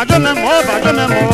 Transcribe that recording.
bagana mo bagana mo.